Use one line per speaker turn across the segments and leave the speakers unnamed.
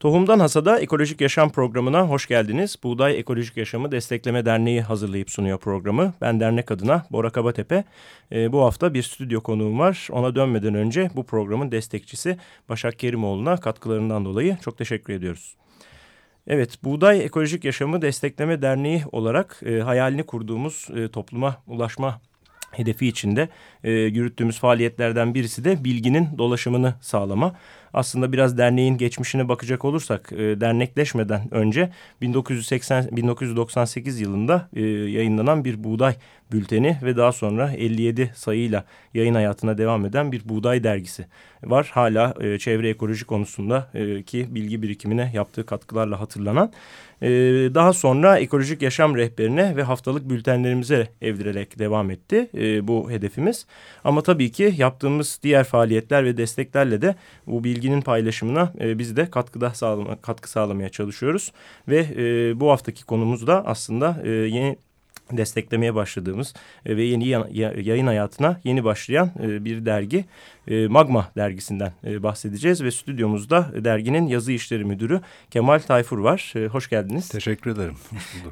Tohumdan Hasada Ekolojik Yaşam programına hoş geldiniz. Buğday Ekolojik Yaşamı Destekleme Derneği hazırlayıp sunuyor programı. Ben dernek adına Bora Kabatepe. E, bu hafta bir stüdyo konuğum var. Ona dönmeden önce bu programın destekçisi Başak Kerimoğlu'na katkılarından dolayı çok teşekkür ediyoruz. Evet, Buğday Ekolojik Yaşamı Destekleme Derneği olarak e, hayalini kurduğumuz e, topluma ulaşma hedefi içinde e, yürüttüğümüz faaliyetlerden birisi de bilginin dolaşımını sağlama aslında biraz derneğin geçmişine bakacak olursak e, dernekleşmeden önce 1980 1998 yılında e, yayınlanan bir buğday bülteni ve daha sonra 57 sayıyla yayın hayatına devam eden bir buğday dergisi var. Hala e, çevre ekoloji konusunda e, ki bilgi birikimine yaptığı katkılarla hatırlanan. E, daha sonra ekolojik yaşam rehberine ve haftalık bültenlerimize evrilerek devam etti e, bu hedefimiz. Ama tabii ki yaptığımız diğer faaliyetler ve desteklerle de bu bilginin paylaşımına e, biz de katkıda sağlama, katkı sağlamaya çalışıyoruz. Ve e, bu haftaki konumuz da aslında e, yeni desteklemeye başladığımız e, ve yeni yayın hayatına yeni başlayan e, bir dergi e, Magma dergisinden bahsedeceğiz ve stüdyomuzda derginin yazı işleri müdürü Kemal Tayfur var. Hoş geldiniz.
Teşekkür ederim.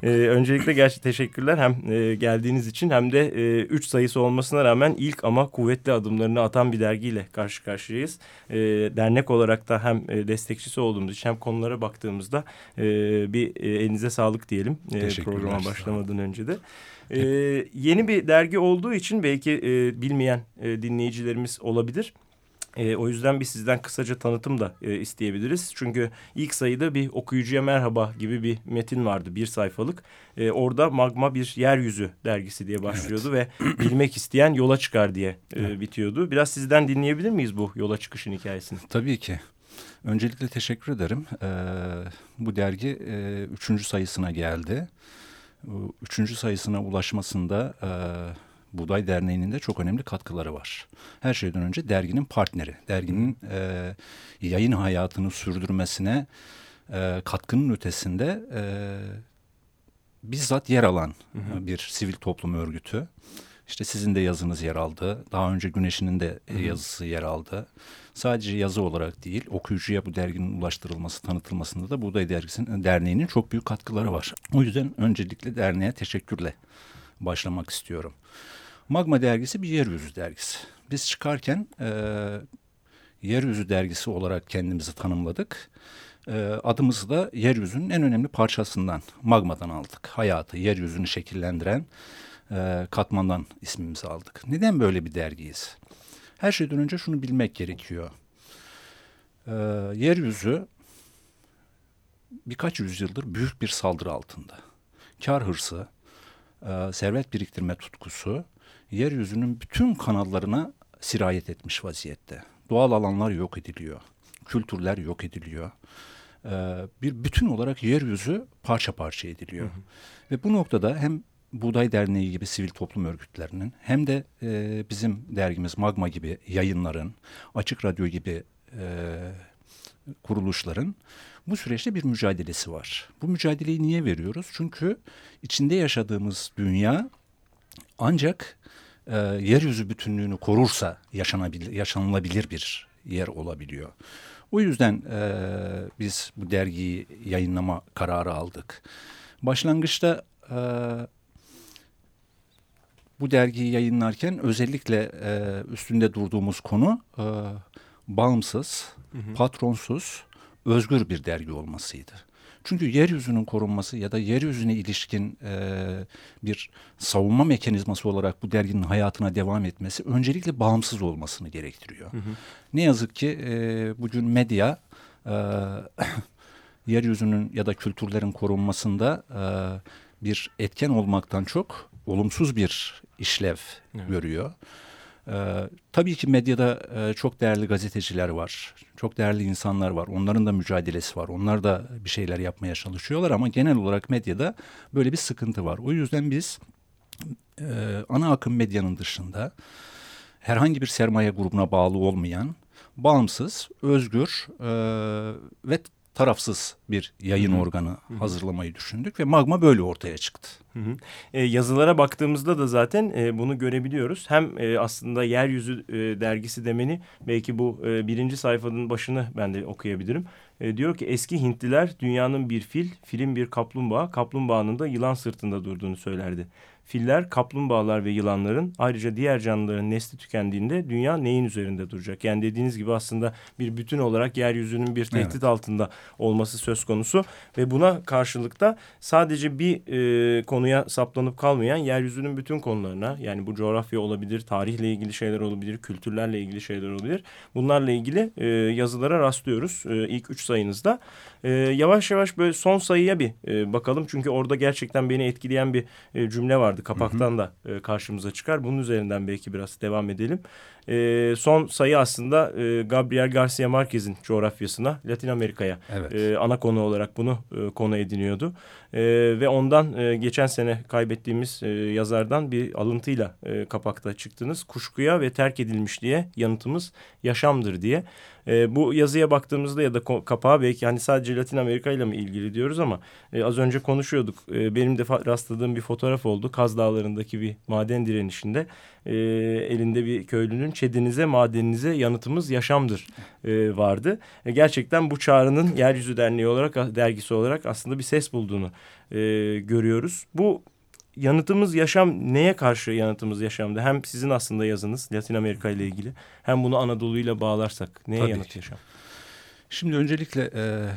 Öncelikle gerçi teşekkürler hem geldiğiniz için hem de üç sayısı olmasına rağmen ilk ama kuvvetli adımlarını atan bir dergiyle karşı karşıyayız. Dernek olarak da hem destekçisi olduğumuz için hem konulara baktığımızda bir elinize sağlık diyelim programa başlamadan önce de. Ee, yeni bir dergi olduğu için belki e, bilmeyen e, dinleyicilerimiz olabilir. E, o yüzden bir sizden kısaca tanıtım da e, isteyebiliriz. Çünkü ilk sayıda bir okuyucuya merhaba gibi bir metin vardı bir sayfalık. E, orada Magma bir yeryüzü dergisi diye başlıyordu evet. ve bilmek isteyen yola çıkar diye e, evet. bitiyordu. Biraz sizden dinleyebilir miyiz bu yola çıkışın hikayesini?
Tabii ki. Öncelikle teşekkür ederim. Ee, bu dergi e, üçüncü sayısına geldi üçüncü sayısına ulaşmasında e, Buğday Derneği'nin de çok önemli katkıları var. Her şeyden önce derginin partneri, derginin e, yayın hayatını sürdürmesine e, katkının ötesinde e, bizzat yer alan hı hı. bir sivil toplum örgütü. İşte sizin de yazınız yer aldı. Daha önce Güneş'in de Hı -hı. yazısı yer aldı. Sadece yazı olarak değil, okuyucuya bu derginin ulaştırılması, tanıtılmasında da Buğday Dergisi'nin derneğinin çok büyük katkıları var. O yüzden öncelikle derneğe teşekkürle başlamak istiyorum. Magma dergisi bir yeryüzü dergisi. Biz çıkarken e, yeryüzü dergisi olarak kendimizi tanımladık. E, adımızı da yeryüzünün en önemli parçasından, magmadan aldık. Hayatı, yeryüzünü şekillendiren e, katmandan ismimizi aldık. Neden böyle bir dergiyiz? Her şeyden önce şunu bilmek gerekiyor. E, yeryüzü birkaç yüzyıldır büyük bir saldırı altında. Kar hırsı, e, servet biriktirme tutkusu yeryüzünün bütün kanallarına sirayet etmiş vaziyette. Doğal alanlar yok ediliyor, kültürler yok ediliyor. E, bir bütün olarak yeryüzü parça parça ediliyor. Hı hı. Ve bu noktada hem Buğday Derneği gibi sivil toplum örgütlerinin hem de e, bizim dergimiz Magma gibi yayınların, Açık Radyo gibi e, kuruluşların bu süreçte bir mücadelesi var. Bu mücadeleyi niye veriyoruz? Çünkü içinde yaşadığımız dünya ancak e, yeryüzü bütünlüğünü korursa yaşanabilir, yaşanılabilir bir yer olabiliyor. O yüzden e, biz bu dergiyi yayınlama kararı aldık. Başlangıçta e, bu dergiyi yayınlarken özellikle e, üstünde durduğumuz konu e, bağımsız, hı hı. patronsuz, özgür bir dergi olmasıydı. Çünkü yeryüzünün korunması ya da yeryüzüne ilişkin e, bir savunma mekanizması olarak bu derginin hayatına devam etmesi öncelikle bağımsız olmasını gerektiriyor. Hı hı. Ne yazık ki e, bugün medya e, yeryüzünün ya da kültürlerin korunmasında e, bir etken olmaktan çok olumsuz bir işlev evet. görüyor. Ee, tabii ki medyada e, çok değerli gazeteciler var, çok değerli insanlar var. Onların da mücadelesi var. Onlar da bir şeyler yapmaya çalışıyorlar ama genel olarak medyada böyle bir sıkıntı var. O yüzden biz e, ana akım medyanın dışında herhangi bir sermaye grubuna bağlı olmayan, bağımsız, özgür e, ve tarafsız bir yayın Hı-hı. organı Hı-hı. hazırlamayı düşündük ve Magma böyle ortaya çıktı.
E, yazılara baktığımızda da zaten e, bunu görebiliyoruz. Hem e, aslında Yeryüzü e, dergisi demeni belki bu e, birinci sayfanın başını ben de okuyabilirim. E, diyor ki eski Hintliler dünyanın bir fil, filin bir kaplumbağa, kaplumbağanın da yılan sırtında durduğunu söylerdi. Filler, kaplumbağalar ve yılanların ayrıca diğer canlıların nesli tükendiğinde dünya neyin üzerinde duracak? Yani dediğiniz gibi aslında bir bütün olarak yeryüzünün bir tehdit evet. altında olması söz konusu ve buna karşılıkta sadece bir e, konuya saplanıp kalmayan yeryüzünün bütün konularına yani bu coğrafya olabilir, tarihle ilgili şeyler olabilir, kültürlerle ilgili şeyler olabilir. Bunlarla ilgili e, yazılara rastlıyoruz e, ilk üç sayınızda. E, yavaş yavaş böyle son sayıya bir e, bakalım çünkü orada gerçekten beni etkileyen bir e, cümle vardı. Kapaktan da e, karşımıza çıkar. Bunun üzerinden belki biraz devam edelim. E, son sayı aslında e, Gabriel Garcia Marquez'in coğrafyasına, Latin Amerika'ya evet. e, ana konu olarak bunu e, konu ediniyordu. E, ve ondan e, geçen sene kaybettiğimiz e, yazardan bir alıntıyla e, kapakta çıktınız. Kuşkuya ve terk edilmişliğe yanıtımız yaşamdır diye. E, bu yazıya baktığımızda ya da kapağı belki hani sadece Latin Amerika ile mi ilgili diyoruz ama e, az önce konuşuyorduk. E, benim de rastladığım bir fotoğraf oldu. Kaz Dağları'ndaki bir maden direnişinde e, elinde bir köylünün çedinize madeninize yanıtımız yaşamdır e, vardı. E, gerçekten bu çağrının Yeryüzü Derneği olarak dergisi olarak aslında bir ses bulduğunu e, görüyoruz. Bu yanıtımız yaşam neye karşı yanıtımız yaşamda? Hem sizin aslında yazınız Latin Amerika ile ilgili hem bunu Anadolu ile bağlarsak neye Tabii yanıt yaşam?
Şimdi öncelikle e,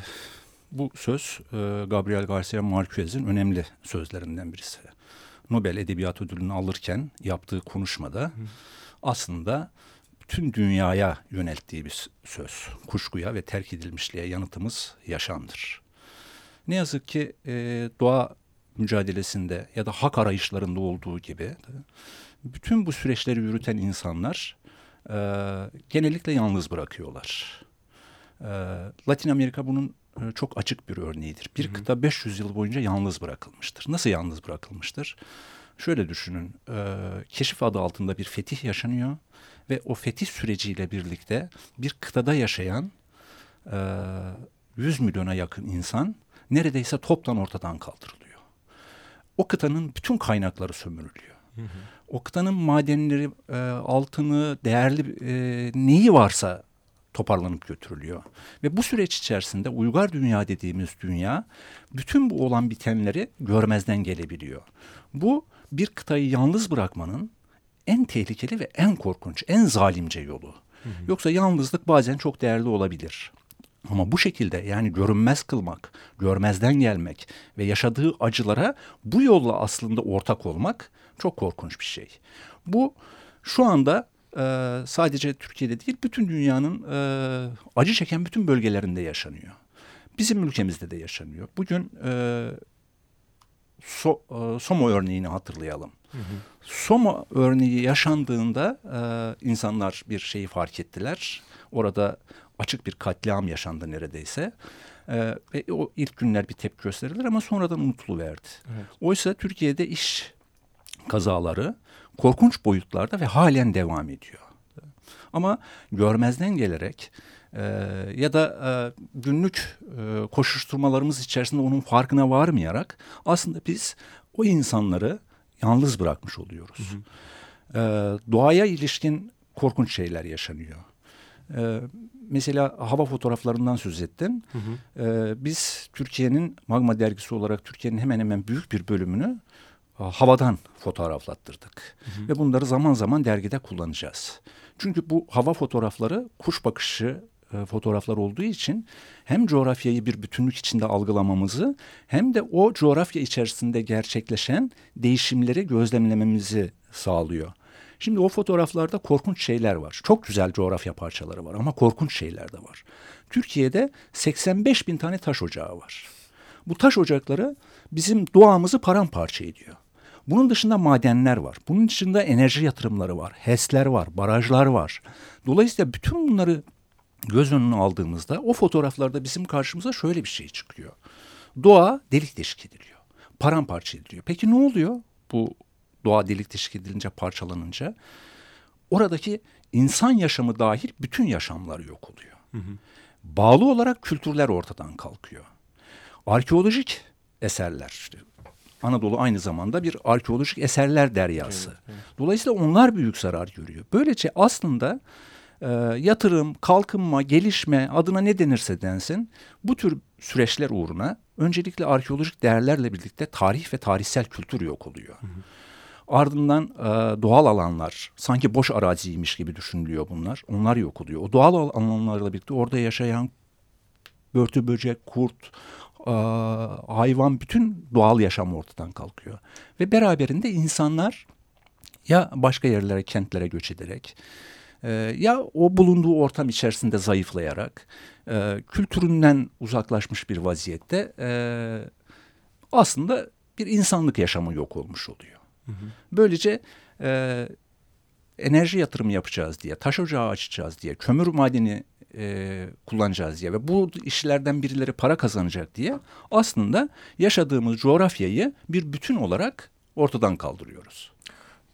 bu söz e, Gabriel Garcia Marquez'in önemli sözlerinden birisi. Nobel Edebiyat Ödülünü alırken yaptığı konuşmada Hı. aslında tüm dünyaya yönelttiği bir söz. Kuşkuya ve terk edilmişliğe yanıtımız yaşamdır. Ne yazık ki e, doğa mücadelesinde ya da hak arayışlarında olduğu gibi bütün bu süreçleri yürüten insanlar e, genellikle yalnız bırakıyorlar. E, Latin Amerika bunun e, çok açık bir örneğidir. Bir hı hı. kıta 500 yıl boyunca yalnız bırakılmıştır. Nasıl yalnız bırakılmıştır? Şöyle düşünün, e, keşif adı altında bir fetih yaşanıyor ve o fetih süreciyle birlikte bir kıtada yaşayan e, 100 milyona yakın insan neredeyse toptan ortadan kaldırılıyor o kıtanın bütün kaynakları sömürülüyor. Hı hı. O kıtanın madenleri, e, altını, değerli e, neyi varsa toparlanıp götürülüyor. Ve bu süreç içerisinde uygar dünya dediğimiz dünya bütün bu olan bitenleri görmezden gelebiliyor. Bu bir kıtayı yalnız bırakmanın en tehlikeli ve en korkunç, en zalimce yolu. Hı hı. Yoksa yalnızlık bazen çok değerli olabilir. Ama bu şekilde yani görünmez kılmak, görmezden gelmek ve yaşadığı acılara bu yolla aslında ortak olmak çok korkunç bir şey. Bu şu anda e, sadece Türkiye'de değil bütün dünyanın e, acı çeken bütün bölgelerinde yaşanıyor. Bizim ülkemizde de yaşanıyor. Bugün e, so, e, Somo örneğini hatırlayalım. Hı hı. Soma örneği yaşandığında e, insanlar bir şeyi fark ettiler. Orada açık bir katliam yaşandı neredeyse. Ee, ve o ilk günler bir tepki gösterilir ama sonradan unutuluverdi. Evet. Oysa Türkiye'de iş kazaları korkunç boyutlarda ve halen devam ediyor. Ama görmezden gelerek e, ya da e, günlük e, koşuşturmalarımız içerisinde onun farkına varmayarak aslında biz o insanları yalnız bırakmış oluyoruz. Hı hı. E, doğaya ilişkin korkunç şeyler yaşanıyor. E, mesela hava fotoğraflarından söz ettin. Hı hı. E, biz Türkiye'nin Magma dergisi olarak Türkiye'nin hemen hemen büyük bir bölümünü e, havadan fotoğraflattırdık. Hı hı. Ve bunları zaman zaman dergide kullanacağız. Çünkü bu hava fotoğrafları kuş bakışı e, fotoğraflar olduğu için hem coğrafyayı bir bütünlük içinde algılamamızı hem de o coğrafya içerisinde gerçekleşen değişimleri gözlemlememizi sağlıyor. Şimdi o fotoğraflarda korkunç şeyler var. Çok güzel coğrafya parçaları var ama korkunç şeyler de var. Türkiye'de 85 bin tane taş ocağı var. Bu taş ocakları bizim doğamızı paramparça ediyor. Bunun dışında madenler var. Bunun dışında enerji yatırımları var. HES'ler var, barajlar var. Dolayısıyla bütün bunları göz önüne aldığımızda o fotoğraflarda bizim karşımıza şöyle bir şey çıkıyor. Doğa delik deşik ediliyor. Paramparça ediliyor. Peki ne oluyor bu doğa delik deşik edilince parçalanınca oradaki insan yaşamı dahil bütün yaşamlar yok oluyor. Hı hı. Bağlı olarak kültürler ortadan kalkıyor. Arkeolojik eserler işte Anadolu aynı zamanda bir arkeolojik eserler deryası. Evet, evet. Dolayısıyla onlar büyük zarar görüyor. Böylece aslında e, yatırım, kalkınma, gelişme adına ne denirse densin bu tür süreçler uğruna öncelikle arkeolojik değerlerle birlikte tarih ve tarihsel kültür yok oluyor. Hı hı. Ardından e, doğal alanlar sanki boş araziymiş gibi düşünülüyor bunlar. Onlar yok oluyor. O doğal alanlarla birlikte orada yaşayan börtü böcek, kurt, e, hayvan bütün doğal yaşam ortadan kalkıyor. Ve beraberinde insanlar ya başka yerlere, kentlere göç ederek e, ya o bulunduğu ortam içerisinde zayıflayarak e, kültüründen uzaklaşmış bir vaziyette e, aslında bir insanlık yaşamı yok olmuş oluyor. Böylece e, enerji yatırımı yapacağız diye, taş ocağı açacağız diye, kömür madeni e, kullanacağız diye ve bu işlerden birileri para kazanacak diye aslında yaşadığımız coğrafyayı bir bütün olarak ortadan kaldırıyoruz.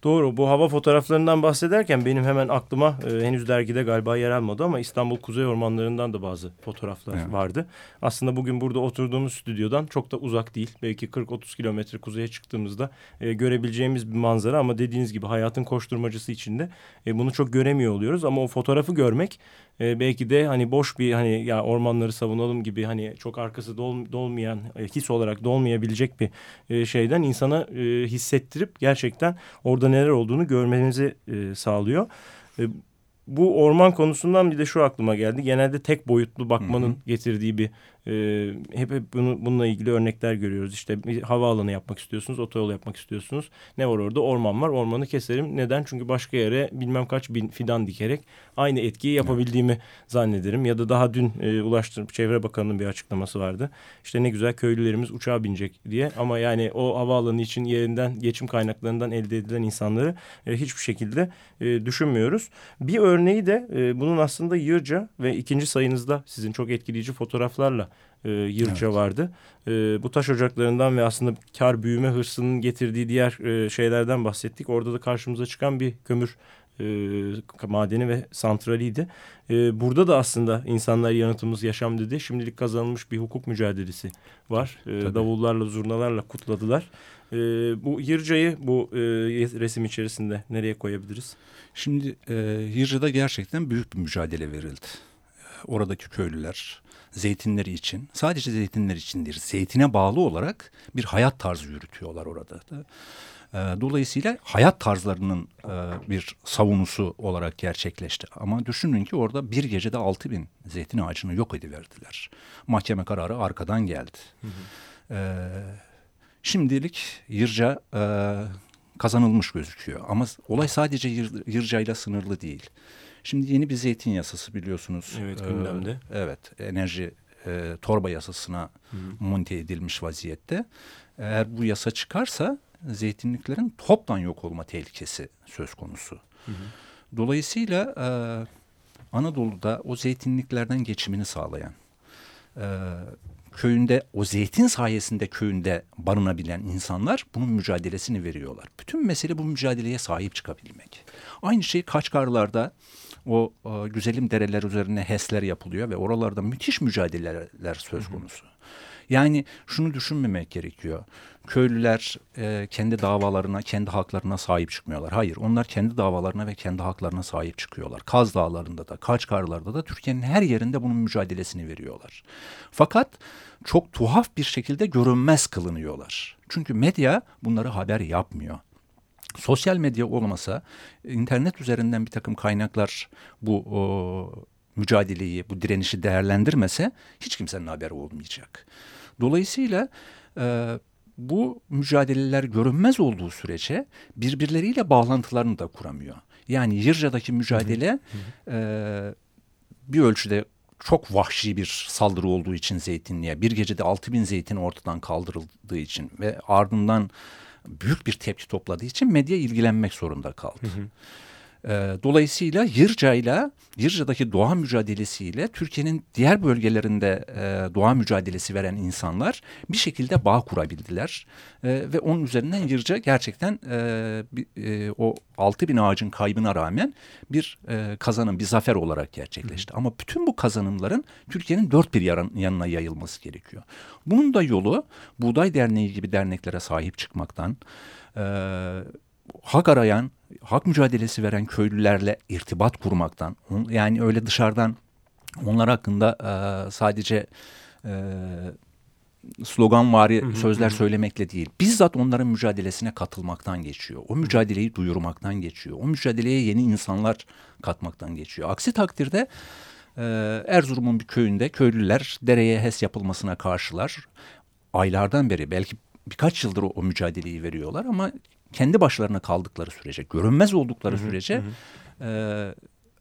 Doğru bu hava fotoğraflarından bahsederken benim hemen aklıma e, henüz dergide galiba yer almadı ama İstanbul Kuzey Ormanları'ndan da bazı fotoğraflar evet. vardı. Aslında bugün burada oturduğumuz stüdyodan çok da uzak değil. Belki 40-30 kilometre kuzeye çıktığımızda e, görebileceğimiz bir manzara ama dediğiniz gibi hayatın koşturmacısı içinde e, bunu çok göremiyor oluyoruz. Ama o fotoğrafı görmek e, belki de hani boş bir hani ya ormanları savunalım gibi hani çok arkası dol, dolmayan e, his olarak dolmayabilecek bir e, şeyden insana e, hissettirip gerçekten orada neler olduğunu görmenizi e, sağlıyor. E, bu orman konusundan bir de şu aklıma geldi. Genelde tek boyutlu bakmanın hı hı. getirdiği bir e, hep, hep bunu, bununla ilgili örnekler görüyoruz. İşte bir havaalanı yapmak istiyorsunuz, otoyol yapmak istiyorsunuz. Ne var orada? Orman var. Ormanı keserim. Neden? Çünkü başka yere bilmem kaç bin fidan dikerek aynı etkiyi yapabildiğimi evet. zannederim. Ya da daha dün e, Ulaştırma Çevre Bakanı'nın bir açıklaması vardı. İşte ne güzel köylülerimiz uçağa binecek diye. Ama yani o havaalanı için yerinden, geçim kaynaklarından elde edilen insanları e, hiçbir şekilde e, düşünmüyoruz. Bir örneği de e, bunun aslında Yırca ve ikinci sayınızda sizin çok etkileyici fotoğraflarla e, yılca evet. vardı. E, bu taş ocaklarından ve aslında kar büyüme hırsının getirdiği diğer e, şeylerden bahsettik. Orada da karşımıza çıkan bir kömür e, madeni ve santraliydi. E, burada da aslında insanlar yanıtımız yaşam dedi. Şimdilik kazanılmış bir hukuk mücadelesi var. E, davullarla, zurnalarla kutladılar. E, bu Yırca'yı bu e, resim içerisinde nereye koyabiliriz?
Şimdi e, Yırca'da gerçekten büyük bir mücadele verildi. Oradaki köylüler, zeytinleri için sadece zeytinler için değil zeytine bağlı olarak bir hayat tarzı yürütüyorlar orada. Ee, dolayısıyla hayat tarzlarının e, bir savunusu olarak gerçekleşti. Ama düşünün ki orada bir gecede altı bin zeytin ağacını yok ediverdiler. Mahkeme kararı arkadan geldi. Hı hı. Ee, şimdilik Yırca e, kazanılmış gözüküyor. Ama olay sadece Yır, Yırca'yla sınırlı değil. Şimdi yeni bir zeytin yasası biliyorsunuz.
Evet gündemde. Ee,
evet enerji e, torba yasasına -hı. monte edilmiş vaziyette. Eğer bu yasa çıkarsa zeytinliklerin toptan yok olma tehlikesi söz konusu. Hı -hı. Dolayısıyla e, Anadolu'da o zeytinliklerden geçimini sağlayan, e, köyünde o zeytin sayesinde köyünde barınabilen insanlar bunun mücadelesini veriyorlar. Bütün mesele bu mücadeleye sahip çıkabilmek. Aynı şey Kaçkarlar'da o, o güzelim dereler üzerine HES'ler yapılıyor ve oralarda müthiş mücadeleler söz konusu. Yani şunu düşünmemek gerekiyor. Köylüler e, kendi davalarına, kendi haklarına sahip çıkmıyorlar. Hayır, onlar kendi davalarına ve kendi haklarına sahip çıkıyorlar. Kaz Dağları'nda da, Kaçkarlar'da da Türkiye'nin her yerinde bunun mücadelesini veriyorlar. Fakat çok tuhaf bir şekilde görünmez kılınıyorlar. Çünkü medya bunları haber yapmıyor. Sosyal medya olmasa internet üzerinden bir takım kaynaklar bu o, mücadeleyi, bu direnişi değerlendirmese hiç kimsenin haberi olmayacak. Dolayısıyla e, bu mücadeleler görünmez olduğu sürece birbirleriyle bağlantılarını da kuramıyor. Yani Yırca'daki mücadele hı hı. E, bir ölçüde çok vahşi bir saldırı olduğu için zeytinliğe bir gecede 6 bin zeytin ortadan kaldırıldığı için ve ardından büyük bir tepki topladığı için medya ilgilenmek zorunda kaldı. Hı hı. Ee, dolayısıyla Yırca'yla, Yırca'daki doğa mücadelesiyle Türkiye'nin diğer bölgelerinde e, doğa mücadelesi veren insanlar bir şekilde bağ kurabildiler. E, ve onun üzerinden Yırca gerçekten e, e, o altı bin ağacın kaybına rağmen bir e, kazanım, bir zafer olarak gerçekleşti. Hı. Ama bütün bu kazanımların Türkiye'nin dört bir yan, yanına yayılması gerekiyor. Bunun da yolu Buğday Derneği gibi derneklere sahip çıkmaktan... E, hak arayan hak mücadelesi veren köylülerle irtibat kurmaktan yani öyle dışarıdan onlar hakkında e, sadece e, sloganvari sözler söylemekle değil, bizzat onların mücadelesine katılmaktan geçiyor. O mücadeleyi duyurmaktan geçiyor. O mücadeleye yeni insanlar katmaktan geçiyor. Aksi takdirde e, Erzurum'un bir köyünde köylüler dereye HES yapılmasına karşılar. Aylardan beri belki birkaç yıldır o, o mücadeleyi veriyorlar ama kendi başlarına kaldıkları sürece, görünmez oldukları sürece e,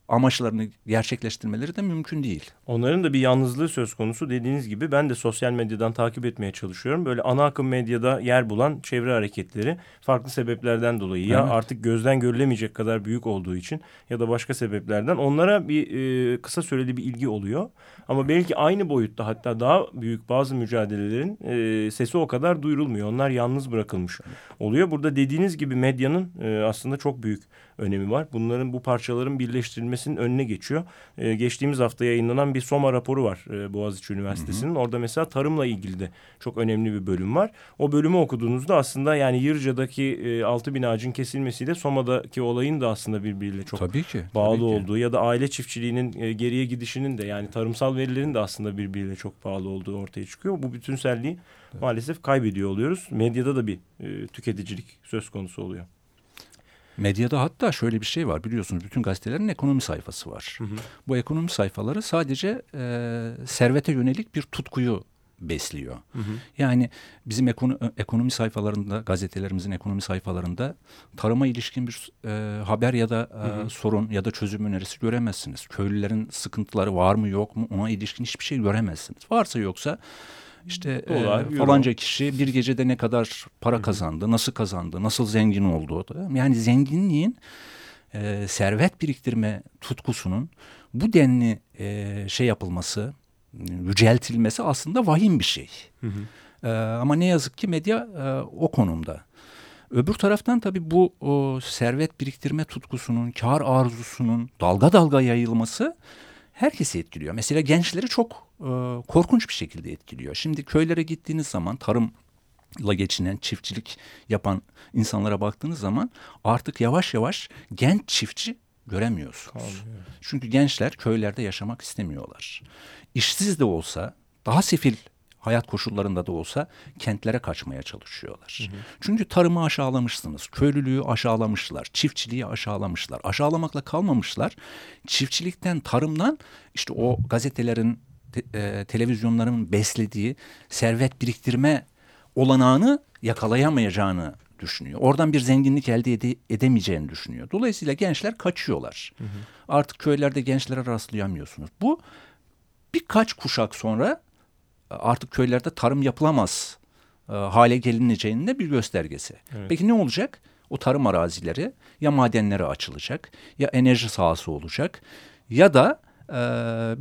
amaçlarını gerçekleştirmeleri de mümkün değil.
Onların da bir yalnızlığı söz konusu dediğiniz gibi ben de sosyal medyadan takip etmeye çalışıyorum. Böyle ana akım medyada yer bulan çevre hareketleri farklı sebeplerden dolayı evet. ya artık gözden görülemeyecek kadar büyük olduğu için ya da başka sebeplerden onlara bir e, kısa süreli bir ilgi oluyor. Ama belki aynı boyutta hatta daha büyük bazı mücadelelerin e, sesi o kadar duyurulmuyor. Onlar yalnız bırakılmış oluyor. Burada dediğiniz gibi medyanın e, aslında çok büyük önemi var. Bunların bu parçaların birleştirilmesinin önüne geçiyor. E, geçtiğimiz hafta yayınlanan bir SOMA raporu var e, Boğaziçi Üniversitesi'nin. Orada mesela tarımla ilgili de çok önemli bir bölüm var. O bölümü okuduğunuzda aslında yani Yırca'daki e, 6 bin ağacın kesilmesiyle SOMA'daki olayın da aslında birbiriyle çok tabii ki, bağlı tabii olduğu ki. ya da aile çiftçiliğinin e, geriye gidişinin de yani tarımsal verilerin de aslında birbiriyle çok bağlı olduğu ortaya çıkıyor. Bu bütünselliği evet. maalesef kaybediyor oluyoruz. Medyada da bir e, tüketicilik söz konusu oluyor.
Medyada hatta şöyle bir şey var biliyorsunuz bütün gazetelerin ekonomi sayfası var. Hı hı. Bu ekonomi sayfaları sadece e, servete yönelik bir tutkuyu besliyor. Hı hı. Yani bizim ekonomi, ekonomi sayfalarında, gazetelerimizin ekonomi sayfalarında tarıma ilişkin bir e, haber ya da e, hı hı. sorun ya da çözüm önerisi göremezsiniz. Köylülerin sıkıntıları var mı yok mu ona ilişkin hiçbir şey göremezsiniz. Varsa yoksa işte Dolar, e, falanca kişi bir gecede ne kadar para kazandı, nasıl kazandı, nasıl zengin oldu. Yani zenginliğin e, servet biriktirme tutkusunun bu denli e, şey yapılması, yüceltilmesi aslında vahim bir şey. Hı hı. E, ama ne yazık ki medya e, o konumda. Öbür taraftan tabii bu o, servet biriktirme tutkusunun, kar arzusunun dalga dalga yayılması herkesi etkiliyor. Mesela gençleri çok e, korkunç bir şekilde etkiliyor. Şimdi köylere gittiğiniz zaman tarımla geçinen, çiftçilik yapan insanlara baktığınız zaman artık yavaş yavaş genç çiftçi göremiyorsunuz. Kalmıyor. Çünkü gençler köylerde yaşamak istemiyorlar. İşsiz de olsa, daha sefil hayat koşullarında da olsa kentlere kaçmaya çalışıyorlar. Hı hı. Çünkü tarımı aşağılamışsınız, köylülüğü aşağılamışlar, çiftçiliği aşağılamışlar. Aşağılamakla kalmamışlar. Çiftçilikten, tarımdan işte o gazetelerin, te, e, televizyonların beslediği servet biriktirme olanağını yakalayamayacağını düşünüyor. Oradan bir zenginlik elde ede edemeyeceğini düşünüyor. Dolayısıyla gençler kaçıyorlar. Hı hı. Artık köylerde gençlere rastlayamıyorsunuz. Bu birkaç kuşak sonra artık köylerde tarım yapılamaz e, hale gelineceğinin de bir göstergesi. Evet. Peki ne olacak? O tarım arazileri ya madenlere açılacak ya enerji sahası olacak ya da e,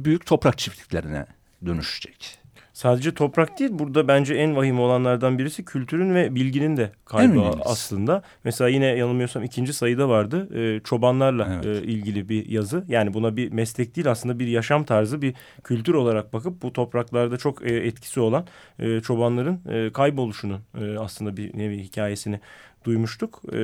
büyük toprak çiftliklerine dönüşecek
sadece toprak değil burada bence en vahim olanlardan birisi kültürün ve bilginin de kaybı aslında. Mesela yine yanılmıyorsam ikinci sayıda vardı e, çobanlarla evet. e, ilgili bir yazı. Yani buna bir meslek değil aslında bir yaşam tarzı bir kültür olarak bakıp bu topraklarda çok e, etkisi olan e, çobanların e, kayboluşunun e, aslında bir nevi hikayesini duymuştuk. E,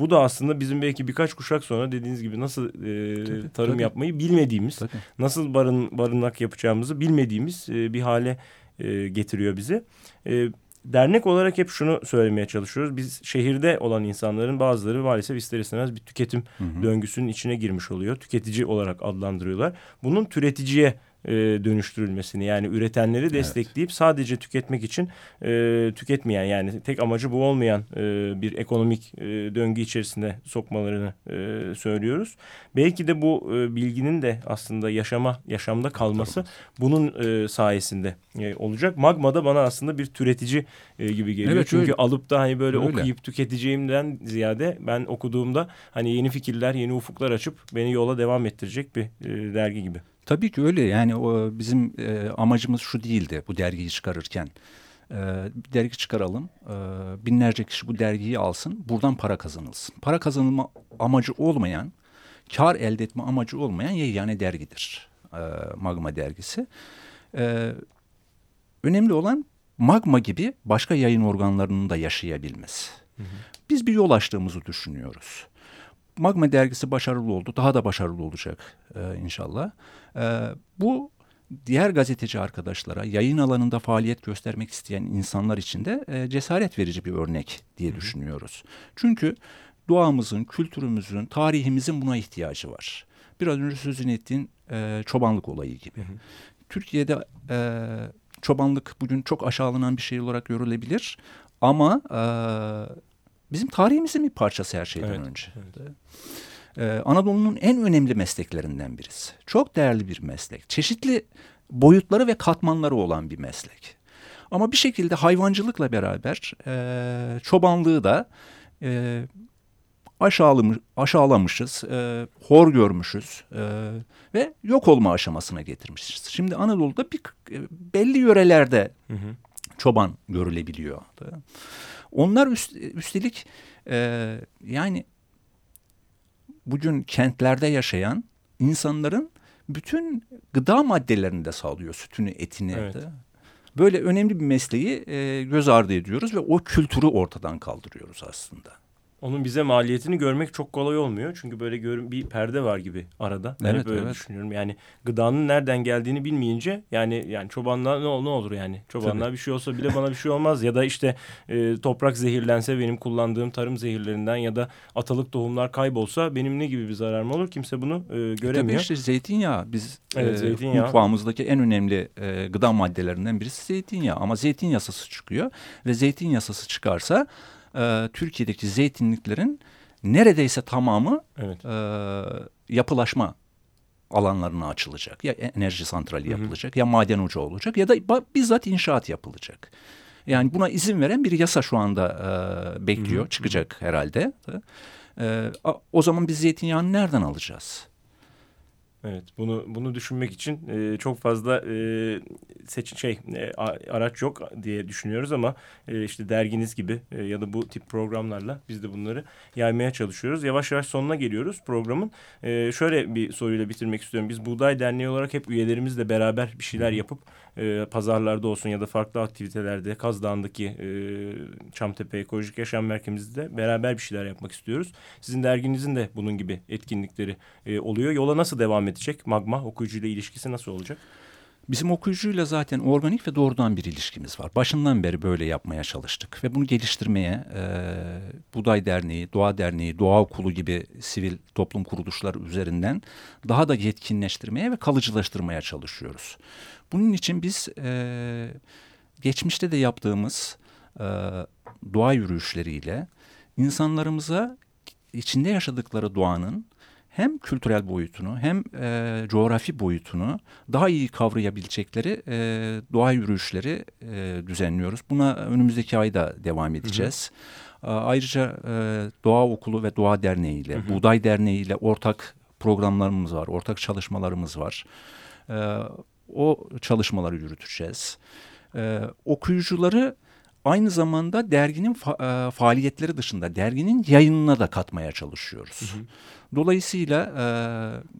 bu da aslında bizim belki birkaç kuşak sonra dediğiniz gibi nasıl e, tabii, tarım tabii. yapmayı bilmediğimiz, tabii. nasıl barın barınak yapacağımızı bilmediğimiz e, bir hale e, getiriyor bizi. E, dernek olarak hep şunu söylemeye çalışıyoruz. Biz şehirde olan insanların bazıları maalesef ister istemez bir tüketim hı hı. döngüsünün içine girmiş oluyor. Tüketici olarak adlandırıyorlar. Bunun türeticiye e, dönüştürülmesini yani üretenleri destekleyip evet. sadece tüketmek için e, tüketmeyen yani tek amacı bu olmayan e, bir ekonomik e, döngü içerisinde sokmalarını e, söylüyoruz. Belki de bu e, bilginin de aslında yaşama yaşamda kalması bunun e, sayesinde e, olacak. Magma da bana aslında bir türetici e, gibi geliyor. Evet, Çünkü öyle. alıp da hani böyle öyle. okuyup tüketeceğimden ziyade ben okuduğumda hani yeni fikirler, yeni ufuklar açıp beni yola devam ettirecek bir e, dergi gibi.
Tabii ki öyle yani o bizim e, amacımız şu değildi bu dergiyi çıkarırken. E, bir dergi çıkaralım e, binlerce kişi bu dergiyi alsın buradan para kazanılsın. Para kazanılma amacı olmayan kar elde etme amacı olmayan yegane dergidir e, Magma dergisi. E, önemli olan Magma gibi başka yayın organlarının da yaşayabilmesi. Hı hı. Biz bir yol açtığımızı düşünüyoruz. Magma dergisi başarılı oldu. Daha da başarılı olacak e, inşallah. E, bu diğer gazeteci arkadaşlara yayın alanında faaliyet göstermek isteyen insanlar için de e, cesaret verici bir örnek diye Hı. düşünüyoruz. Çünkü doğamızın, kültürümüzün, tarihimizin buna ihtiyacı var. Biraz önce sözünü ettiğin e, çobanlık olayı gibi. Hı hı. Türkiye'de e, çobanlık bugün çok aşağılanan bir şey olarak görülebilir. Ama e, bizim tarihimizin bir parçası her şeyden evet, önce. Evet. Ee, Anadolu'nun en önemli mesleklerinden birisi. Çok değerli bir meslek. Çeşitli boyutları ve katmanları olan bir meslek. Ama bir şekilde hayvancılıkla beraber e, çobanlığı da e, aşağılamış, aşağılamışız, e, hor görmüşüz e, ve yok olma aşamasına getirmişiz. Şimdi Anadolu'da bir e, belli yörelerde hı hı. çoban görülebiliyor. Onlar üst, üstelik e, yani bugün kentlerde yaşayan insanların bütün gıda maddelerini de sağlıyor. Sütünü, etini evet. de. Böyle önemli bir mesleği e, göz ardı ediyoruz ve o kültürü ortadan kaldırıyoruz aslında
onun bize maliyetini görmek çok kolay olmuyor. Çünkü böyle gör, bir perde var gibi arada. Ben evet, böyle evet. düşünüyorum. Yani gıdanın nereden geldiğini bilmeyince yani yani çobanlar ne, ne olur yani. Çobanlar bir şey olsa bile bana bir şey olmaz. Ya da işte e, toprak zehirlense benim kullandığım tarım zehirlerinden ya da atalık tohumlar kaybolsa benim ne gibi bir zararım olur? Kimse bunu e, göremiyor. Tabii
işte zeytinyağı biz evet, e, zeytinyağı. mutfağımızdaki en önemli e, gıda maddelerinden birisi zeytinyağı. Ama zeytin yasası çıkıyor ve zeytin yasası çıkarsa e, Türkiye'deki zeytinliklerin neredeyse tamamı evet. e, yapılaşma alanlarına açılacak. Ya enerji santrali yapılacak hı hı. ya maden ocağı olacak ya da bizzat inşaat yapılacak. Yani buna izin veren bir yasa şu anda e, bekliyor, hı hı. çıkacak herhalde. E, o zaman biz zeytinyağını nereden alacağız?
Evet, bunu bunu düşünmek için e, çok fazla e, seçin şey e, araç yok diye düşünüyoruz ama e, işte derginiz gibi e, ya da bu tip programlarla biz de bunları yaymaya çalışıyoruz. Yavaş yavaş sonuna geliyoruz programın. E, şöyle bir soruyla bitirmek istiyorum. Biz Buğday Derneği olarak hep üyelerimizle beraber bir şeyler yapıp e, pazarlarda olsun ya da farklı aktivitelerde Kaz Dağı'ndaki e, Çamtepe Ekolojik Yaşam Merkezimizde beraber bir şeyler yapmak istiyoruz. Sizin derginizin de bunun gibi etkinlikleri e, oluyor. Yola nasıl devam edecek? Magma okuyucuyla ilişkisi nasıl olacak?
Bizim okuyucuyla zaten organik ve doğrudan bir ilişkimiz var. Başından beri böyle yapmaya çalıştık ve bunu geliştirmeye e, Buday Derneği, Doğa Derneği, Doğa Okulu gibi sivil toplum kuruluşları üzerinden daha da yetkinleştirmeye ve kalıcılaştırmaya çalışıyoruz. Bunun için biz e, geçmişte de yaptığımız e, doğa yürüyüşleriyle insanlarımıza içinde yaşadıkları doğanın hem kültürel boyutunu hem e, coğrafi boyutunu daha iyi kavrayabilecekleri e, doğa yürüyüşleri e, düzenliyoruz. Buna önümüzdeki ayda devam edeceğiz. Hı hı. Ayrıca e, Doğa Okulu ve Doğa Derneği ile, hı hı. Buğday Derneği ile ortak programlarımız var, ortak çalışmalarımız var. E, o çalışmaları yürüteceğiz. E, okuyucuları aynı zamanda derginin fa e, faaliyetleri dışında derginin yayınına da katmaya çalışıyoruz. Hı hı. Dolayısıyla e,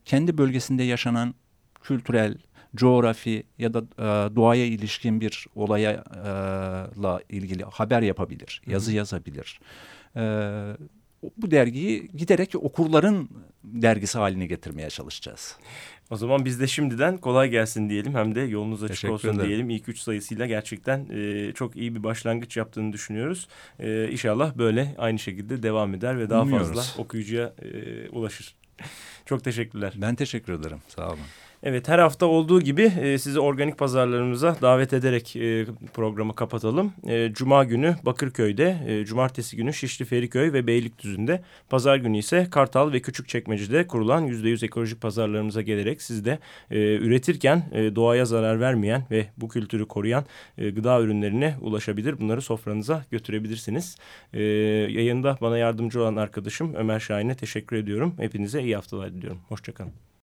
kendi bölgesinde yaşanan kültürel, coğrafi ya da e, doğaya ilişkin bir olaya e, la ilgili haber yapabilir, yazı hı hı. yazabilir. E, bu dergiyi giderek okurların dergisi haline getirmeye çalışacağız.
O zaman biz de şimdiden kolay gelsin diyelim. Hem de yolunuz açık Teşekkür olsun ederim. diyelim. İlk üç sayısıyla gerçekten e, çok iyi bir başlangıç yaptığını düşünüyoruz. E, inşallah böyle aynı şekilde devam eder ve daha Umuyoruz. fazla okuyucuya e, ulaşır. çok teşekkürler.
Ben teşekkür ederim. Sağ olun.
Evet her hafta olduğu gibi e, sizi organik pazarlarımıza davet ederek e, programı kapatalım. E, Cuma günü Bakırköy'de, e, Cumartesi günü Şişli Feriköy ve Beylikdüzü'nde, Pazar günü ise Kartal ve Küçükçekmece'de kurulan yüzde yüz ekolojik pazarlarımıza gelerek siz de e, üretirken e, doğaya zarar vermeyen ve bu kültürü koruyan e, gıda ürünlerine ulaşabilir. Bunları sofranıza götürebilirsiniz. E, yayında bana yardımcı olan arkadaşım Ömer Şahin'e teşekkür ediyorum. Hepinize iyi haftalar diliyorum. Hoşçakalın.